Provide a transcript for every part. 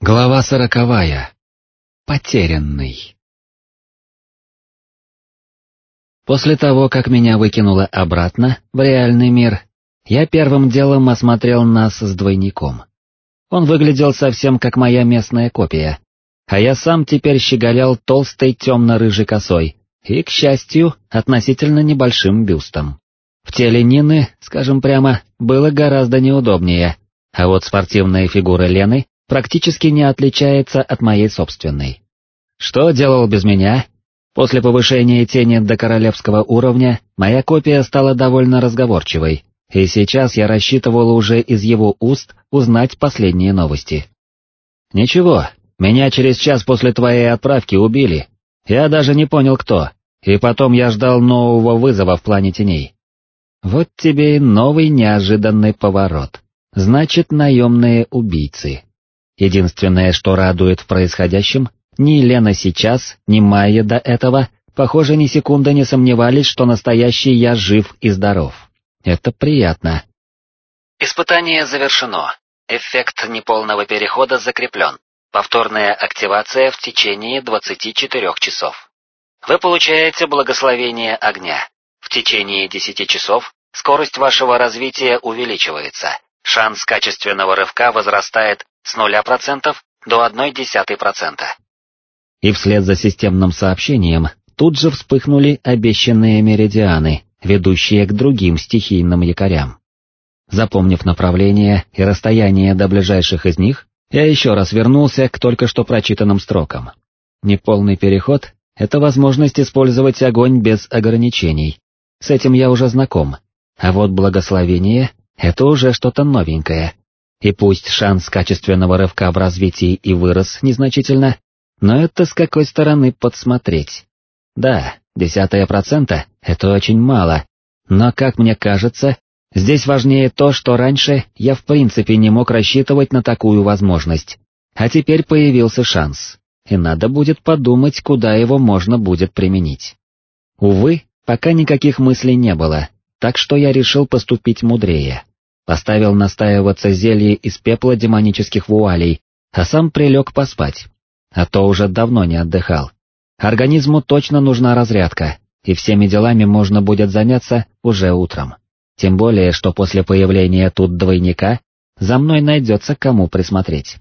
Глава сороковая. Потерянный. После того, как меня выкинуло обратно, в реальный мир, я первым делом осмотрел нас с двойником. Он выглядел совсем как моя местная копия, а я сам теперь щеголял толстой темно-рыжей косой и, к счастью, относительно небольшим бюстом. В теле Нины, скажем прямо, было гораздо неудобнее, а вот спортивная фигура Лены практически не отличается от моей собственной. Что делал без меня? После повышения тени до королевского уровня, моя копия стала довольно разговорчивой, и сейчас я рассчитывал уже из его уст узнать последние новости. Ничего, меня через час после твоей отправки убили, я даже не понял кто, и потом я ждал нового вызова в плане теней. Вот тебе и новый неожиданный поворот. Значит, наемные убийцы. Единственное, что радует в происходящем, ни Лена сейчас, ни Майя до этого, похоже, ни секунды не сомневались, что настоящий я жив и здоров. Это приятно. Испытание завершено. Эффект неполного перехода закреплен. Повторная активация в течение 24 часов. Вы получаете благословение огня. В течение 10 часов скорость вашего развития увеличивается. Шанс качественного рывка возрастает с 0% до 0,1%. И вслед за системным сообщением тут же вспыхнули обещанные меридианы, ведущие к другим стихийным якорям. Запомнив направление и расстояние до ближайших из них, я еще раз вернулся к только что прочитанным строкам. Неполный переход — это возможность использовать огонь без ограничений. С этим я уже знаком. А вот благословение — это уже что-то новенькое, и пусть шанс качественного рывка в развитии и вырос незначительно, но это с какой стороны подсмотреть. Да, десятая процента — это очень мало, но, как мне кажется, здесь важнее то, что раньше я в принципе не мог рассчитывать на такую возможность, а теперь появился шанс, и надо будет подумать, куда его можно будет применить. Увы, пока никаких мыслей не было, так что я решил поступить мудрее. Поставил настаиваться зелье из пепла демонических вуалей, а сам прилег поспать. А то уже давно не отдыхал. Организму точно нужна разрядка, и всеми делами можно будет заняться уже утром. Тем более, что после появления тут двойника, за мной найдется кому присмотреть.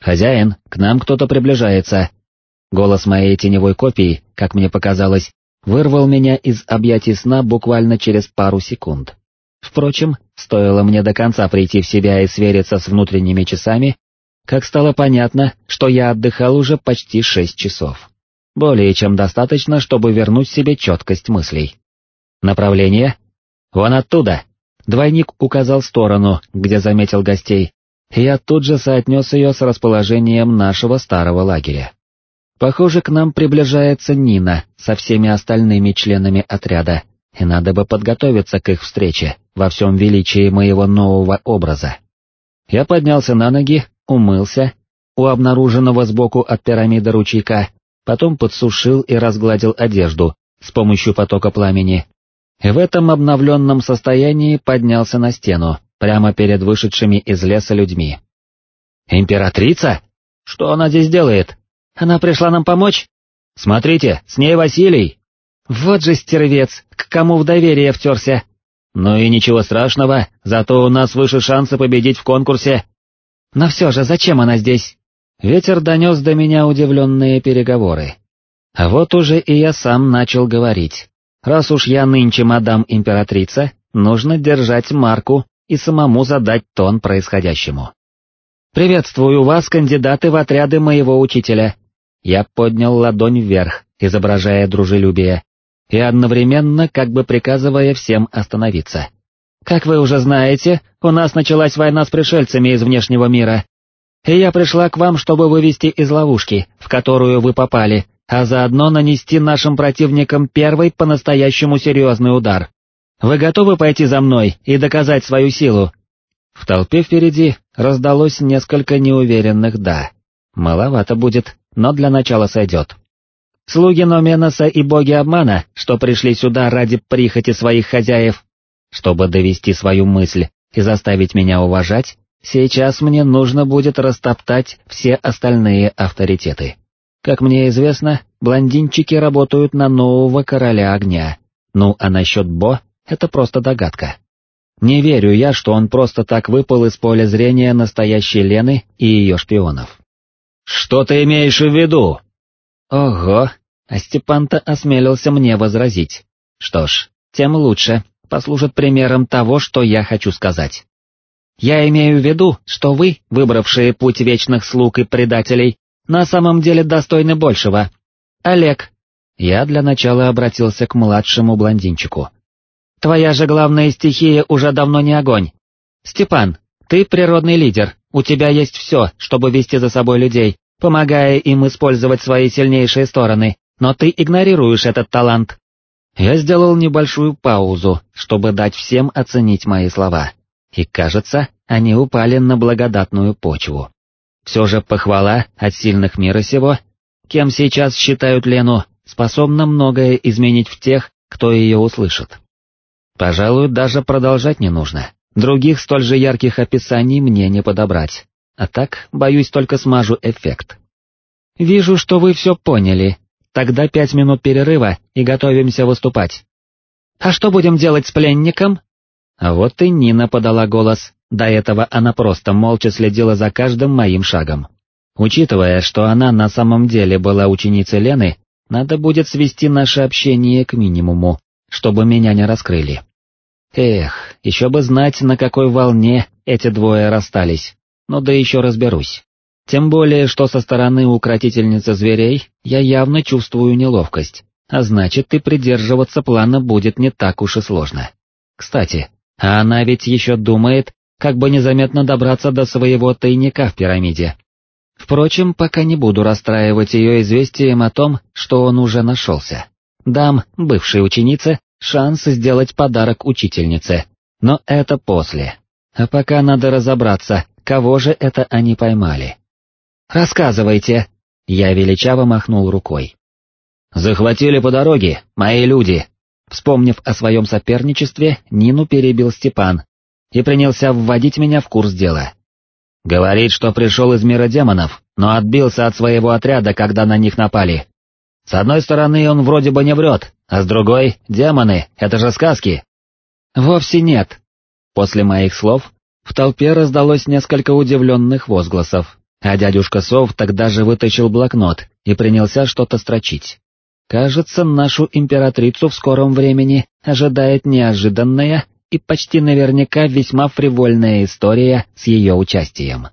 «Хозяин, к нам кто-то приближается!» Голос моей теневой копии, как мне показалось, вырвал меня из объятий сна буквально через пару секунд. Впрочем, стоило мне до конца прийти в себя и свериться с внутренними часами, как стало понятно, что я отдыхал уже почти шесть часов. Более чем достаточно, чтобы вернуть себе четкость мыслей. Направление? Вон оттуда. Двойник указал сторону, где заметил гостей, я тут же соотнес ее с расположением нашего старого лагеря. Похоже, к нам приближается Нина со всеми остальными членами отряда, и надо бы подготовиться к их встрече во всем величии моего нового образа. Я поднялся на ноги, умылся, у обнаруженного сбоку от пирамиды ручейка, потом подсушил и разгладил одежду с помощью потока пламени, в этом обновленном состоянии поднялся на стену, прямо перед вышедшими из леса людьми. «Императрица? Что она здесь делает? Она пришла нам помочь? Смотрите, с ней Василий!» Вот же стервец, к кому в доверие втерся. Ну и ничего страшного, зато у нас выше шансы победить в конкурсе. Но все же, зачем она здесь? Ветер донес до меня удивленные переговоры. А вот уже и я сам начал говорить. Раз уж я нынче мадам императрица, нужно держать марку и самому задать тон происходящему. «Приветствую вас, кандидаты в отряды моего учителя». Я поднял ладонь вверх, изображая дружелюбие, и одновременно как бы приказывая всем остановиться. «Как вы уже знаете, у нас началась война с пришельцами из внешнего мира, и я пришла к вам, чтобы вывести из ловушки, в которую вы попали, а заодно нанести нашим противникам первый по-настоящему серьезный удар. Вы готовы пойти за мной и доказать свою силу?» В толпе впереди раздалось несколько неуверенных «да». Маловато будет, но для начала сойдет. Слуги Номеноса и боги обмана, что пришли сюда ради прихоти своих хозяев, чтобы довести свою мысль и заставить меня уважать, Сейчас мне нужно будет растоптать все остальные авторитеты. Как мне известно, блондинчики работают на нового короля огня. Ну а насчет Бо — это просто догадка. Не верю я, что он просто так выпал из поля зрения настоящей Лены и ее шпионов. «Что ты имеешь в виду?» Ого, а Степан-то осмелился мне возразить. Что ж, тем лучше, послужит примером того, что я хочу сказать. Я имею в виду, что вы, выбравшие путь вечных слуг и предателей, на самом деле достойны большего. Олег. Я для начала обратился к младшему блондинчику. Твоя же главная стихия уже давно не огонь. Степан, ты природный лидер, у тебя есть все, чтобы вести за собой людей, помогая им использовать свои сильнейшие стороны, но ты игнорируешь этот талант. Я сделал небольшую паузу, чтобы дать всем оценить мои слова и, кажется, они упали на благодатную почву. Все же похвала от сильных мира сего, кем сейчас считают Лену, способна многое изменить в тех, кто ее услышит. Пожалуй, даже продолжать не нужно, других столь же ярких описаний мне не подобрать, а так, боюсь, только смажу эффект. Вижу, что вы все поняли, тогда пять минут перерыва и готовимся выступать. А что будем делать с пленником? А вот и Нина подала голос, до этого она просто молча следила за каждым моим шагом. Учитывая, что она на самом деле была ученицей Лены, надо будет свести наше общение к минимуму, чтобы меня не раскрыли. Эх, еще бы знать, на какой волне эти двое расстались, но да еще разберусь. Тем более, что со стороны укротительницы зверей я явно чувствую неловкость, а значит и придерживаться плана будет не так уж и сложно. Кстати, а она ведь еще думает, как бы незаметно добраться до своего тайника в пирамиде. Впрочем, пока не буду расстраивать ее известием о том, что он уже нашелся. Дам бывшей ученице шанс сделать подарок учительнице, но это после. А пока надо разобраться, кого же это они поймали. «Рассказывайте!» Я величаво махнул рукой. «Захватили по дороге, мои люди, Вспомнив о своем соперничестве, Нину перебил Степан и принялся вводить меня в курс дела. Говорит, что пришел из мира демонов, но отбился от своего отряда, когда на них напали. С одной стороны, он вроде бы не врет, а с другой, демоны, это же сказки. Вовсе нет. После моих слов в толпе раздалось несколько удивленных возгласов, а дядюшка Сов тогда же вытащил блокнот и принялся что-то строчить. Кажется, нашу императрицу в скором времени ожидает неожиданная и почти наверняка весьма фривольная история с ее участием.